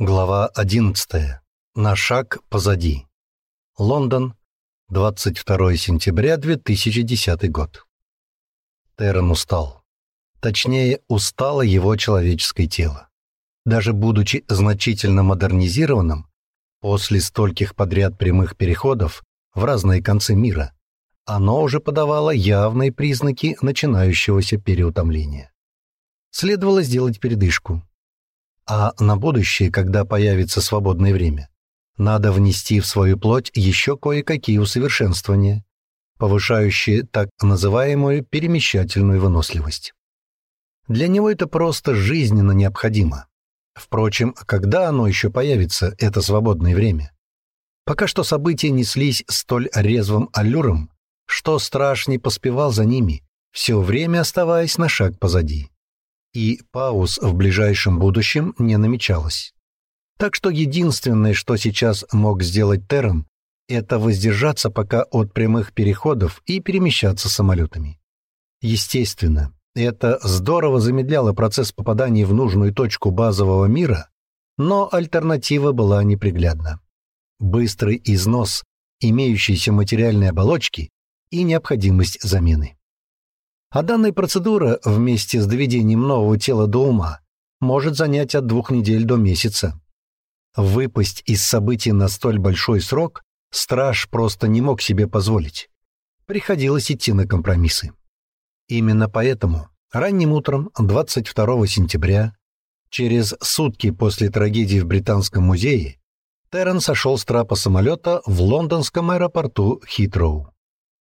Глава 11. На шаг позади. Лондон, 22 сентября 2010 год. Террен устал. Точнее, устало его человеческое тело. Даже будучи значительно модернизированным, после стольких подряд прямых переходов в разные концы мира, оно уже подавало явные признаки начинающегося переутомления. Следовало сделать передышку, а на будущее, когда появится свободное время, надо внести в свою плоть еще кое-какие усовершенствования, повышающие так называемую перемещательную выносливость. Для него это просто жизненно необходимо. Впрочем, когда оно еще появится, это свободное время? Пока что события неслись столь резвым аллюром, что страж не поспевал за ними, все время оставаясь на шаг позади и пауз в ближайшем будущем не намечалось. Так что единственное, что сейчас мог сделать Террен, это воздержаться пока от прямых переходов и перемещаться самолетами. Естественно, это здорово замедляло процесс попадания в нужную точку базового мира, но альтернатива была неприглядна. Быстрый износ имеющейся материальной оболочки и необходимость замены. А данная процедура вместе с доведением нового тела до ума может занять от двух недель до месяца. Выпасть из событий на столь большой срок страж просто не мог себе позволить. Приходилось идти на компромиссы. Именно поэтому ранним утром 22 сентября, через сутки после трагедии в Британском музее, Террен сошел с трапа самолета в лондонском аэропорту Хитроу.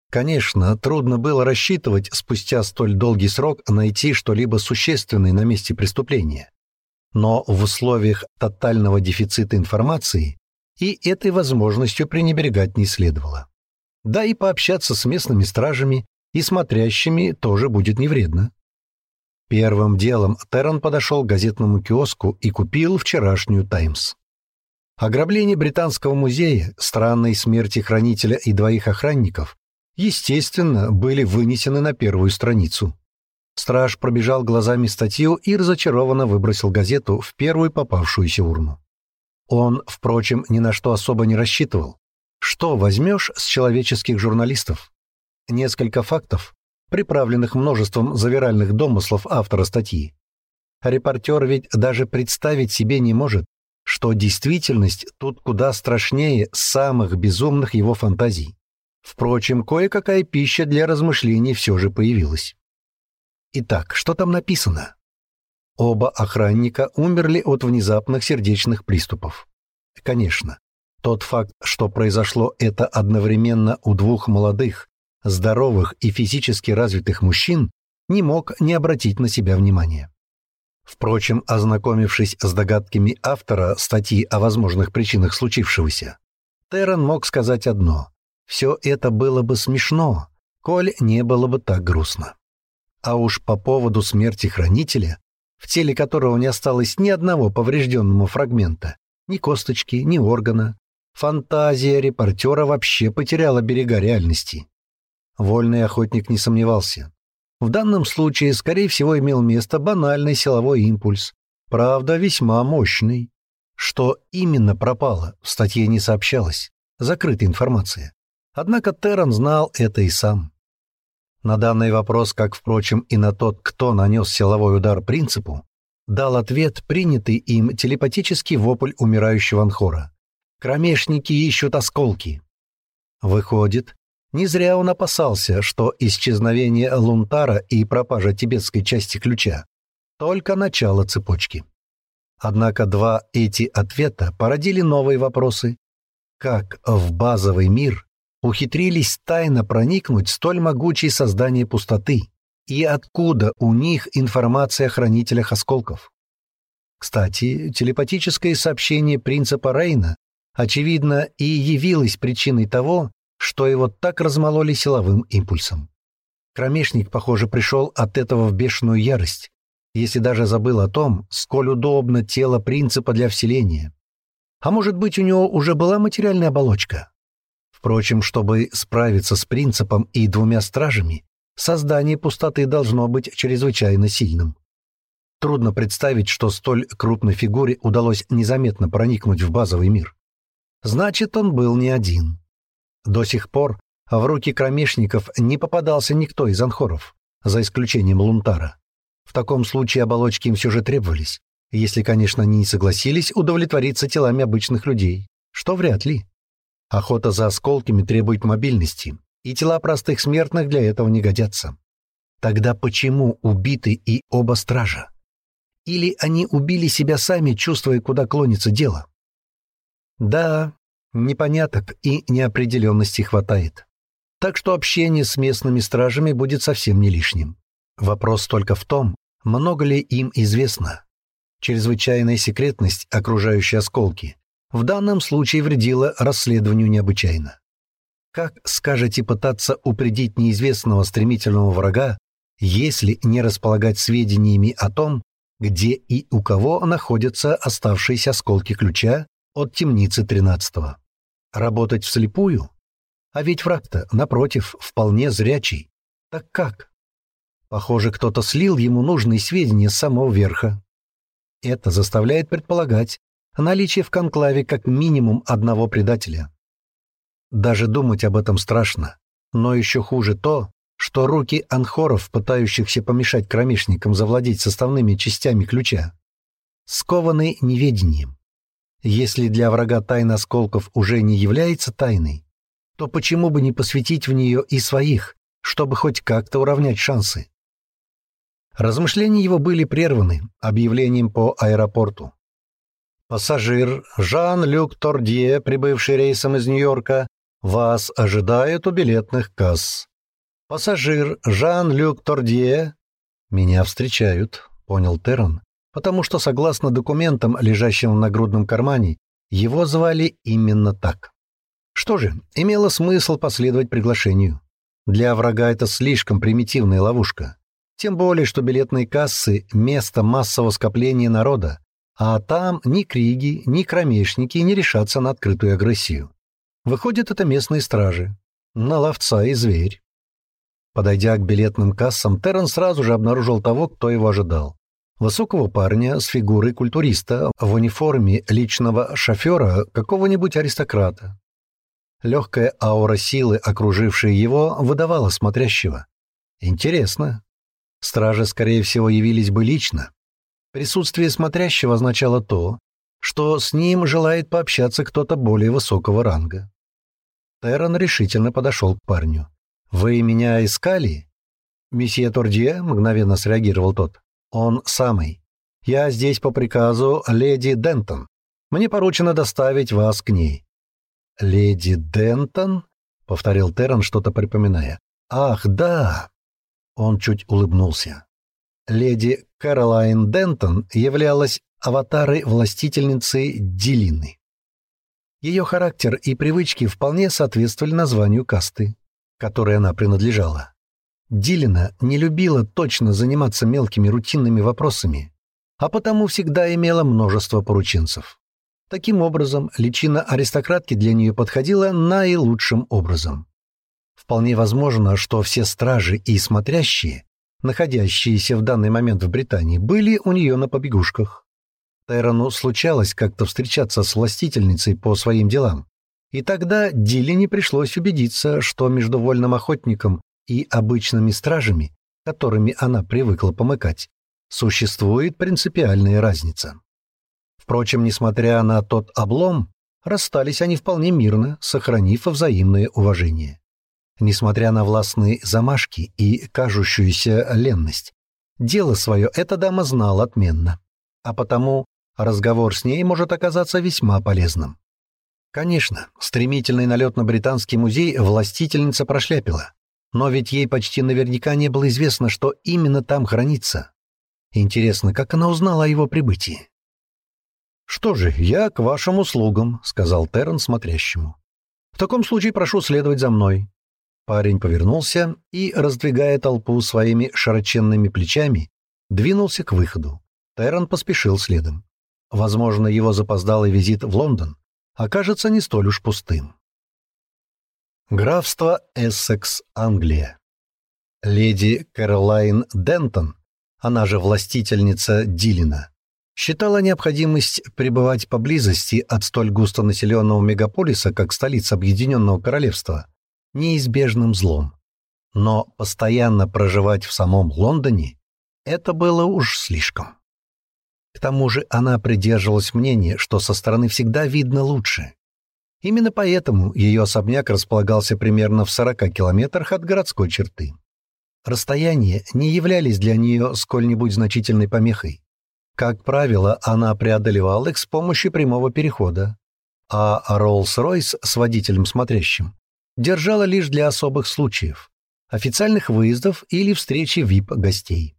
Конечно, трудно было рассчитывать спустя столь долгий срок найти что-либо существенное на месте преступления. Но в условиях тотального дефицита информации и этой возможностью пренебрегать не следовало. Да и пообщаться с местными стражами и смотрящими тоже будет не вредно. Первым делом Террен подошел к газетному киоску и купил вчерашнюю «Таймс». Ограбление Британского музея, странной смерти хранителя и двоих охранников естественно, были вынесены на первую страницу. Страж пробежал глазами статью и разочарованно выбросил газету в первую попавшуюся урну. Он, впрочем, ни на что особо не рассчитывал. Что возьмешь с человеческих журналистов? Несколько фактов, приправленных множеством завиральных домыслов автора статьи. Репортер ведь даже представить себе не может, что действительность тут куда страшнее самых безумных его фантазий. Впрочем, кое-какая пища для размышлений все же появилась. Итак, что там написано? Оба охранника умерли от внезапных сердечных приступов. Конечно, тот факт, что произошло это одновременно у двух молодых, здоровых и физически развитых мужчин, не мог не обратить на себя внимания. Впрочем, ознакомившись с догадками автора статьи о возможных причинах случившегося, Террен мог сказать одно все это было бы смешно, коль не было бы так грустно. А уж по поводу смерти хранителя, в теле которого не осталось ни одного поврежденного фрагмента, ни косточки, ни органа, фантазия репортера вообще потеряла берега реальности. Вольный охотник не сомневался. В данном случае, скорее всего, имел место банальный силовой импульс, правда, весьма мощный. Что именно пропало, в статье не сообщалось. Закрытая информация. Однако Террен знал это и сам. На данный вопрос, как, впрочем, и на тот, кто нанес силовой удар принципу, дал ответ принятый им телепатический вопль умирающего Анхора. «Кромешники ищут осколки». Выходит, не зря он опасался, что исчезновение Лунтара и пропажа тибетской части ключа — только начало цепочки. Однако два эти ответа породили новые вопросы. Как в базовый мир ухитрились тайно проникнуть столь могучие создания пустоты, и откуда у них информация о хранителях осколков. Кстати, телепатическое сообщение принципа Рейна, очевидно, и явилось причиной того, что его так размололи силовым импульсом. Кромешник, похоже, пришел от этого в бешеную ярость, если даже забыл о том, сколь удобно тело принципа для вселения. А может быть, у него уже была материальная оболочка, Впрочем, чтобы справиться с принципом и двумя стражами, создание пустоты должно быть чрезвычайно сильным. Трудно представить, что столь крупной фигуре удалось незаметно проникнуть в базовый мир. Значит, он был не один. До сих пор в руки кромешников не попадался никто из анхоров, за исключением Лунтара. В таком случае оболочки им все же требовались, если, конечно, они не согласились удовлетвориться телами обычных людей, что вряд ли. Охота за осколками требует мобильности, и тела простых смертных для этого не годятся. Тогда почему убиты и оба стража? Или они убили себя сами, чувствуя, куда клонится дело? Да, непоняток и неопределенности хватает. Так что общение с местными стражами будет совсем не лишним. Вопрос только в том, много ли им известно. Чрезвычайная секретность, окружающая осколки, в данном случае вредила расследованию необычайно. Как скажете пытаться упредить неизвестного стремительного врага, если не располагать сведениями о том, где и у кого находятся оставшиеся осколки ключа от темницы тринадцатого. Работать вслепую? А ведь враг-то, напротив, вполне зрячий. Так как? Похоже, кто-то слил ему нужные сведения с самого верха. Это заставляет предполагать наличие в конклаве как минимум одного предателя. Даже думать об этом страшно, но еще хуже то, что руки анхоров, пытающихся помешать кромешникам завладеть составными частями ключа, скованы неведением. Если для врага тайна осколков уже не является тайной, то почему бы не посвятить в нее и своих, чтобы хоть как-то уравнять шансы? Размышления его были прерваны объявлением по аэропорту. Пассажир Жан-Люк Тордье, прибывший рейсом из Нью-Йорка, вас ожидает у билетных касс. Пассажир Жан-Люк Тордье. Меня встречают, понял Террен, потому что, согласно документам, лежащим в нагрудном кармане, его звали именно так. Что же, имело смысл последовать приглашению. Для врага это слишком примитивная ловушка. Тем более, что билетные кассы — место массового скопления народа, а там ни криги, ни кромешники не решатся на открытую агрессию. Выходят, это местные стражи. На ловца и зверь. Подойдя к билетным кассам, Террен сразу же обнаружил того, кто его ожидал. Высокого парня с фигурой культуриста в униформе личного шофера какого-нибудь аристократа. Легкая аура силы, окружившая его, выдавала смотрящего. Интересно. Стражи, скорее всего, явились бы лично. Присутствие смотрящего означало то, что с ним желает пообщаться кто-то более высокого ранга. Террен решительно подошел к парню. «Вы меня искали?» «Месье Тордье», — мгновенно среагировал тот. «Он самый. Я здесь по приказу леди Дентон. Мне поручено доставить вас к ней». «Леди Дентон?» — повторил Террен, что-то припоминая. «Ах, да!» Он чуть улыбнулся. Леди Кэролайн Дентон являлась аватарой властительницы Дилины. Ее характер и привычки вполне соответствовали названию касты которой она принадлежала. Дилина не любила точно заниматься мелкими рутинными вопросами, а потому всегда имела множество порученцев. Таким образом, личина аристократки для нее подходила наилучшим образом. Вполне возможно, что все стражи и смотрящие, находящиеся в данный момент в Британии, были у нее на побегушках. Тайрону случалось как-то встречаться с властительницей по своим делам, и тогда Дилине пришлось убедиться, что между вольным охотником и обычными стражами, которыми она привыкла помыкать, существует принципиальная разница. Впрочем, несмотря на тот облом, расстались они вполне мирно, сохранив взаимное уважение. Несмотря на властные замашки и кажущуюся ленность, дело свое эта дама знала отменно, а потому разговор с ней может оказаться весьма полезным. Конечно, стремительный налет на Британский музей властительница прошляпила. Но ведь ей почти наверняка не было известно, что именно там хранится. Интересно, как она узнала о его прибытии? «Что же, я к вашим услугам», — сказал Террен смотрящему. «В таком случае прошу следовать за мной». Парень повернулся и, раздвигая толпу своими широченными плечами, двинулся к выходу. Террен поспешил следом. Возможно, его запоздалый визит в Лондон окажется не столь уж пустым. Графство Эссекс, Англия. Леди Кэролайн Дентон она же властительница Дилина, считала необходимость пребывать поблизости от столь густонаселенного мегаполиса, как столица Объединенного Королевства, неизбежным злом. Но постоянно проживать в самом Лондоне — это было уж слишком. К тому же она придерживалась мнения, что со стороны всегда видно лучше. Именно поэтому ее особняк располагался примерно в 40 километрах от городской черты. Расстояния не являлись для нее сколь-нибудь значительной помехой. Как правило, она преодолевала их с помощью прямого перехода, а Роллс-Ройс с водителем смотрящим держала лишь для особых случаев, официальных выездов или встречи VIP-гостей.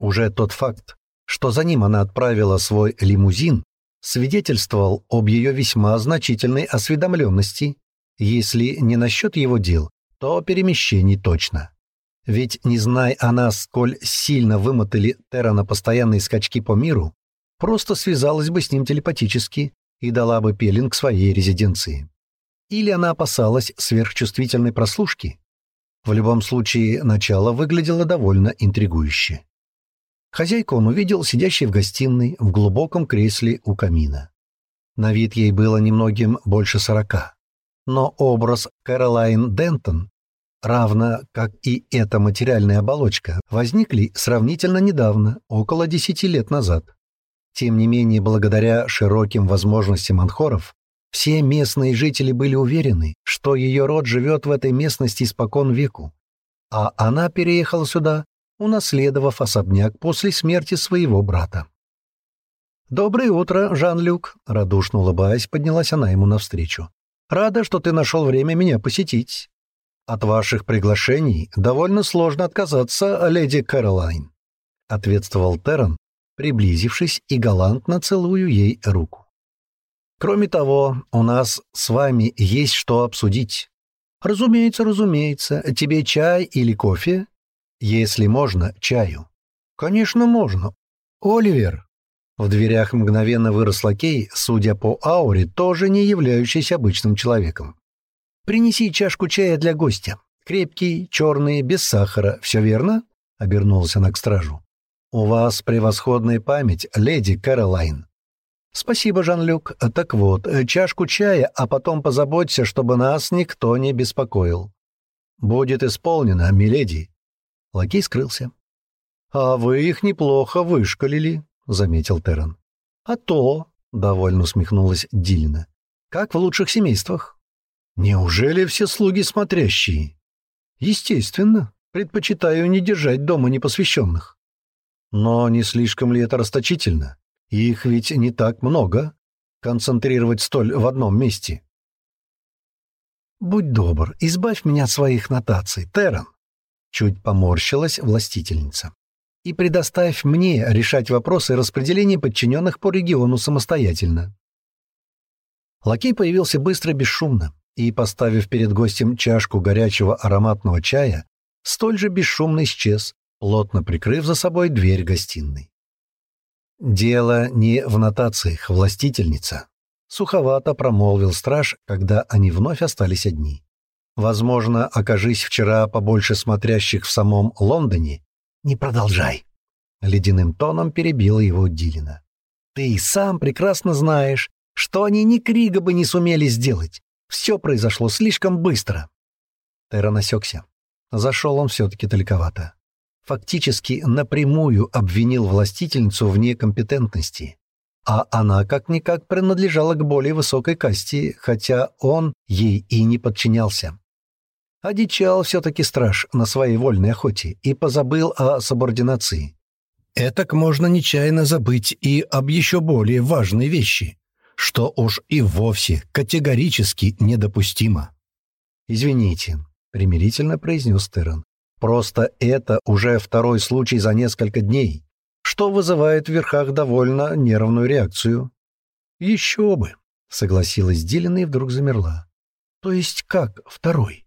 Уже тот факт, что за ним она отправила свой лимузин, свидетельствовал об ее весьма значительной осведомленности, если не насчет его дел, то перемещений точно. Ведь, не зная она, сколь сильно вымотали Террана постоянные скачки по миру, просто связалась бы с ним телепатически и дала бы пелинг своей резиденции. Или она опасалась сверхчувствительной прослушки. В любом случае, начало выглядело довольно интригующе. Хозяйку он увидел, сидящей в гостиной, в глубоком кресле у камина. На вид ей было немногим больше сорока. Но образ Кэролайн Дентон, равно как и эта материальная оболочка, возникли сравнительно недавно, около десяти лет назад. Тем не менее, благодаря широким возможностям анхоров, все местные жители были уверены, что ее род живет в этой местности испокон веку, а она переехала сюда унаследовав особняк после смерти своего брата. «Доброе утро, Жан-Люк!» — радушно улыбаясь, поднялась она ему навстречу. «Рада, что ты нашел время меня посетить. От ваших приглашений довольно сложно отказаться, леди Кэролайн», — ответствовал Террен, приблизившись и галантно целую ей руку. «Кроме того, у нас с вами есть что обсудить. Разумеется, разумеется. Тебе чай или кофе?» Если можно, чаю. Конечно, можно. Оливер. В дверях мгновенно вырос лакей, судя по ауре, тоже не являющийся обычным человеком. «Принеси чашку чая для гостя. Крепкий, черный, без сахара. Все верно?» — обернулась она к стражу. «У вас превосходная память, леди Кэролайн». «Спасибо, Жан-Люк. Так вот, чашку чая, а потом позаботься, чтобы нас никто не беспокоил». «Будет исполнено, миледи», Лакей скрылся. «А вы их неплохо вышкалили», — заметил Террен. «А то», — довольно усмехнулась Дилина, — «как в лучших семействах». «Неужели все слуги смотрящие?» «Естественно. Предпочитаю не держать дома непосвященных». «Но не слишком ли это расточительно? Их ведь не так много. Концентрировать столь в одном месте». «Будь добр, избавь меня от своих нотаций, Террен. Чуть поморщилась властительница. «И предоставь мне решать вопросы распределения подчиненных по региону самостоятельно». Лакей появился быстро, бесшумно, и, поставив перед гостем чашку горячего ароматного чая, столь же бесшумно исчез, плотно прикрыв за собой дверь гостиной. «Дело не в нотациях, властительница», — суховато промолвил страж, когда они вновь остались одни. Возможно, окажись вчера побольше смотрящих в самом Лондоне. Не продолжай. Ледяным тоном перебила его Дилина. Ты и сам прекрасно знаешь, что они ни крига бы не сумели сделать. Все произошло слишком быстро. Терра насекся. Зашел он все-таки далековато. Фактически напрямую обвинил властительницу в некомпетентности. А она как-никак принадлежала к более высокой касте, хотя он ей и не подчинялся. Одичал все-таки страж на своей вольной охоте и позабыл о субординации. Этак можно нечаянно забыть и об еще более важной вещи, что уж и вовсе категорически недопустимо. «Извините», — примирительно произнес Террен. «Просто это уже второй случай за несколько дней, что вызывает в верхах довольно нервную реакцию». «Еще бы», — согласилась Дилина и вдруг замерла. «То есть как второй?»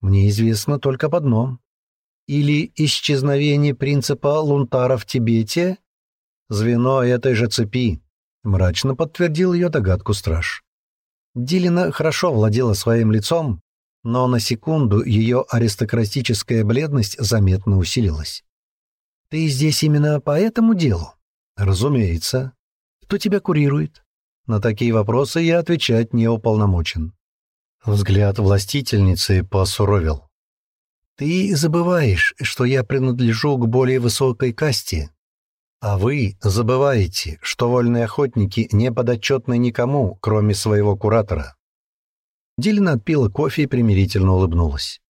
Мне известно только об одном. Или исчезновение принципа Лунтара в Тибете? Звено этой же цепи, — мрачно подтвердил ее догадку страж. Дилина хорошо владела своим лицом, но на секунду ее аристократическая бледность заметно усилилась. Ты здесь именно по этому делу? Разумеется. Кто тебя курирует? На такие вопросы я отвечать не уполномочен. Взгляд властительницы посуровил. Ты забываешь, что я принадлежу к более высокой касте. А вы забываете, что вольные охотники не подотчетны никому, кроме своего куратора. Дилина отпила кофе и примирительно улыбнулась.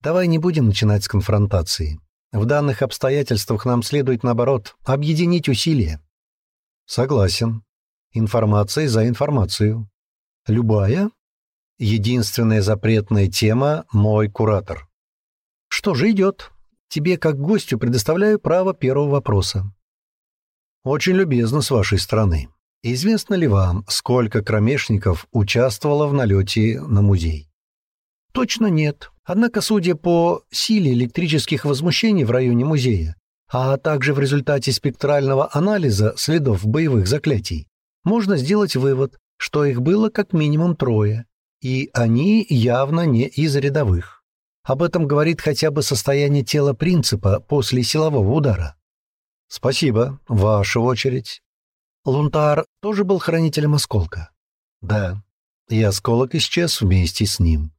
«Давай не будем начинать с конфронтации. В данных обстоятельствах нам следует, наоборот, объединить усилия». «Согласен. Информация за информацию. Любая?» «Единственная запретная тема — мой куратор». «Что же идет? Тебе, как гостю, предоставляю право первого вопроса». «Очень любезно с вашей стороны. Известно ли вам, сколько кромешников участвовало в налете на музей? Точно нет. Однако, судя по силе электрических возмущений в районе музея, а также в результате спектрального анализа следов боевых заклятий, можно сделать вывод, что их было как минимум трое, и они явно не из рядовых. Об этом говорит хотя бы состояние тела принципа после силового удара. «Спасибо. Ваша очередь». Лунтар тоже был хранителем осколка? Да. И осколок исчез вместе с ним.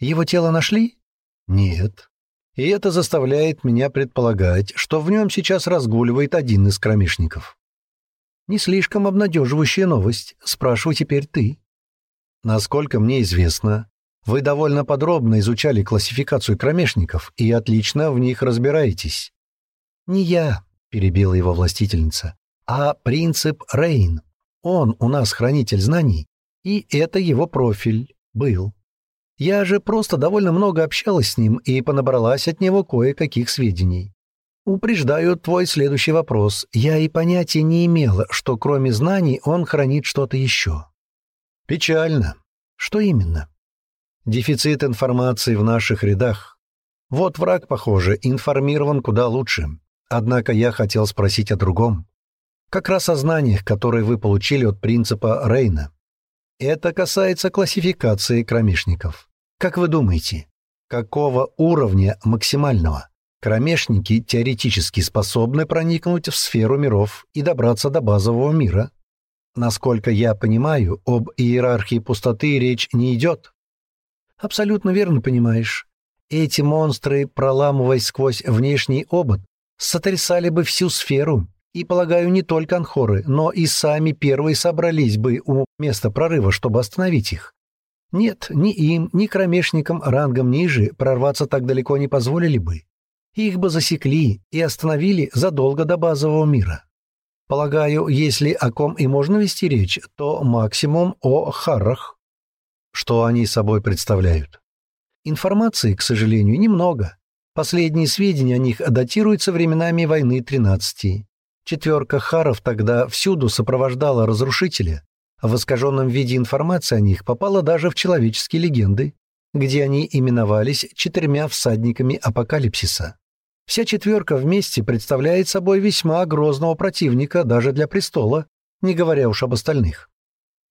Его тело нашли? Нет. И это заставляет меня предполагать, что в нем сейчас разгуливает один из кромешников. Не слишком обнадеживающая новость, спрашиваю теперь ты. Насколько мне известно, вы довольно подробно изучали классификацию кромешников и отлично в них разбираетесь. Не я, перебила его властительница, а принцип Рейн. Он у нас хранитель знаний, и это его профиль был. Я же просто довольно много общалась с ним и понабралась от него кое-каких сведений. Упреждаю твой следующий вопрос. Я и понятия не имела, что кроме знаний он хранит что-то еще. Печально. Что именно? Дефицит информации в наших рядах. Вот враг, похоже, информирован куда лучше. Однако я хотел спросить о другом. Как раз о знаниях, которые вы получили от принципа Рейна. Это касается классификации кромешников. Как вы думаете, какого уровня максимального кромешники теоретически способны проникнуть в сферу миров и добраться до базового мира? Насколько я понимаю, об иерархии пустоты речь не идет. Абсолютно верно понимаешь. Эти монстры, проламываясь сквозь внешний обод, сотрясали бы всю сферу и, полагаю, не только анхоры, но и сами первые собрались бы у места прорыва, чтобы остановить их. Нет, ни им, ни кромешникам рангом ниже прорваться так далеко не позволили бы. Их бы засекли и остановили задолго до базового мира. Полагаю, если о ком и можно вести речь, то максимум о харрах. Что они собой представляют? Информации, к сожалению, немного. Последние сведения о них датируются временами войны 13. Четверка харов тогда всюду сопровождала разрушителя, а в искаженном виде информация о них попала даже в человеческие легенды, где они именовались четырьмя всадниками апокалипсиса. Вся четверка вместе представляет собой весьма грозного противника даже для престола, не говоря уж об остальных.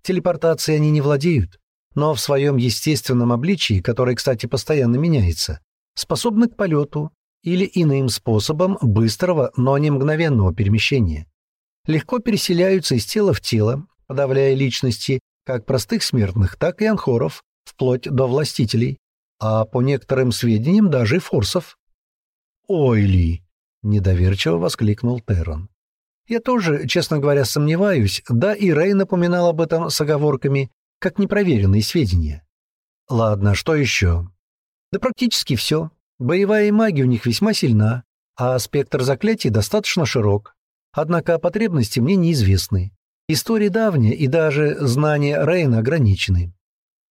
Телепортацией они не владеют, но в своем естественном обличии, которое, кстати, постоянно меняется, способны к полету, или иным способом быстрого, но не мгновенного перемещения. Легко переселяются из тела в тело, подавляя личности как простых смертных, так и анхоров, вплоть до властителей, а по некоторым сведениям даже и форсов. «Ой ли!» — недоверчиво воскликнул Террон. «Я тоже, честно говоря, сомневаюсь, да и Рэй напоминал об этом с оговорками, как непроверенные сведения. Ладно, что еще?» «Да практически все. Боевая магия у них весьма сильна, а спектр заклятий достаточно широк. Однако потребности мне неизвестны. История давняя, и даже знания Рейна ограничены.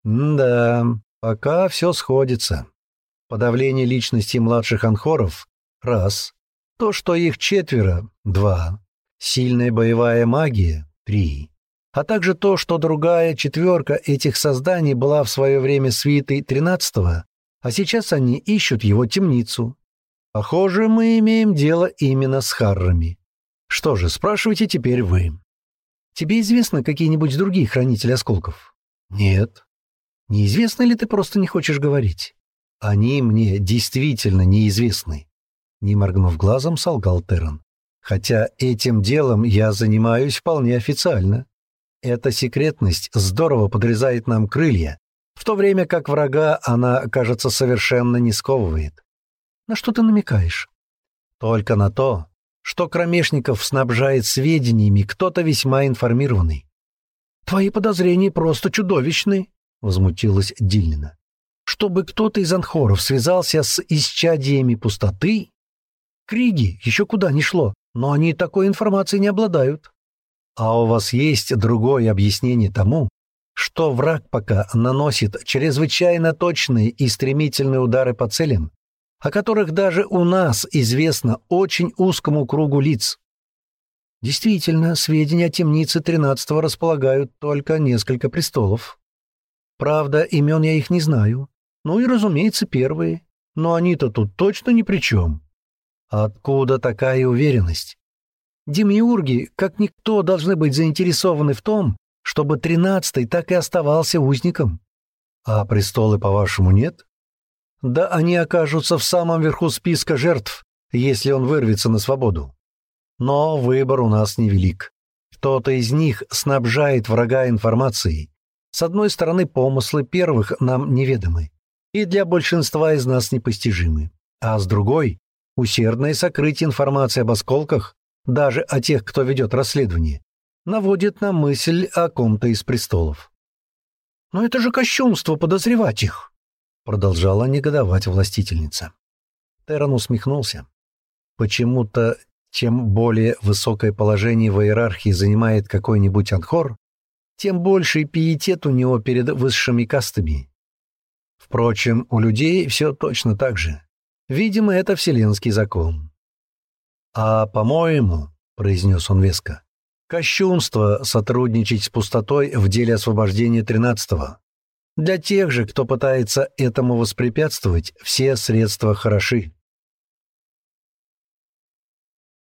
Да, пока все сходится. Подавление личности младших анхоров — раз. То, что их четверо — два. Сильная боевая магия — три. А также то, что другая четверка этих созданий была в свое время свитой тринадцатого, а сейчас они ищут его темницу. Похоже, мы имеем дело именно с Харрами. Что же, спрашивайте теперь вы. Тебе известно какие-нибудь другие хранители осколков? Нет. Неизвестно ли ты просто не хочешь говорить? Они мне действительно неизвестны. Не моргнув глазом, солгал Террен. «Хотя этим делом я занимаюсь вполне официально. Эта секретность здорово подрезает нам крылья, в то время как врага она, кажется, совершенно не сковывает. На что ты намекаешь? Только на то, что кромешников снабжает сведениями кто-то весьма информированный. «Твои подозрения просто чудовищны», — возмутилась Дильнина. «Чтобы кто-то из анхоров связался с исчадиями пустоты? Криги еще куда ни шло, но они такой информацией не обладают. А у вас есть другое объяснение тому, что враг пока наносит чрезвычайно точные и стремительные удары по целям, о которых даже у нас известно очень узкому кругу лиц. Действительно, сведения о темнице тринадцатого располагают только несколько престолов. Правда, имен я их не знаю. Ну и, разумеется, первые. Но они-то тут точно ни при чем. Откуда такая уверенность? Демиурги, как никто, должны быть заинтересованы в том, чтобы тринадцатый так и оставался узником. А престолы, по-вашему, нет? Да они окажутся в самом верху списка жертв, если он вырвется на свободу. Но выбор у нас невелик. Кто-то из них снабжает врага информацией. С одной стороны, помыслы первых нам неведомы и для большинства из нас непостижимы. А с другой — усердное сокрытие информации об осколках, даже о тех, кто ведет расследование, наводит на мысль о ком-то из престолов. «Но это же кощунство подозревать их!» Продолжала негодовать властительница. Терран усмехнулся. Почему-то, чем более высокое положение в иерархии занимает какой-нибудь анхор, тем больший пиетет у него перед высшими кастами. Впрочем, у людей все точно так же. Видимо, это вселенский закон. «А, по-моему, — произнес он веско, Кощунство сотрудничать с пустотой в деле освобождения тринадцатого. Для тех же, кто пытается этому воспрепятствовать, все средства хороши.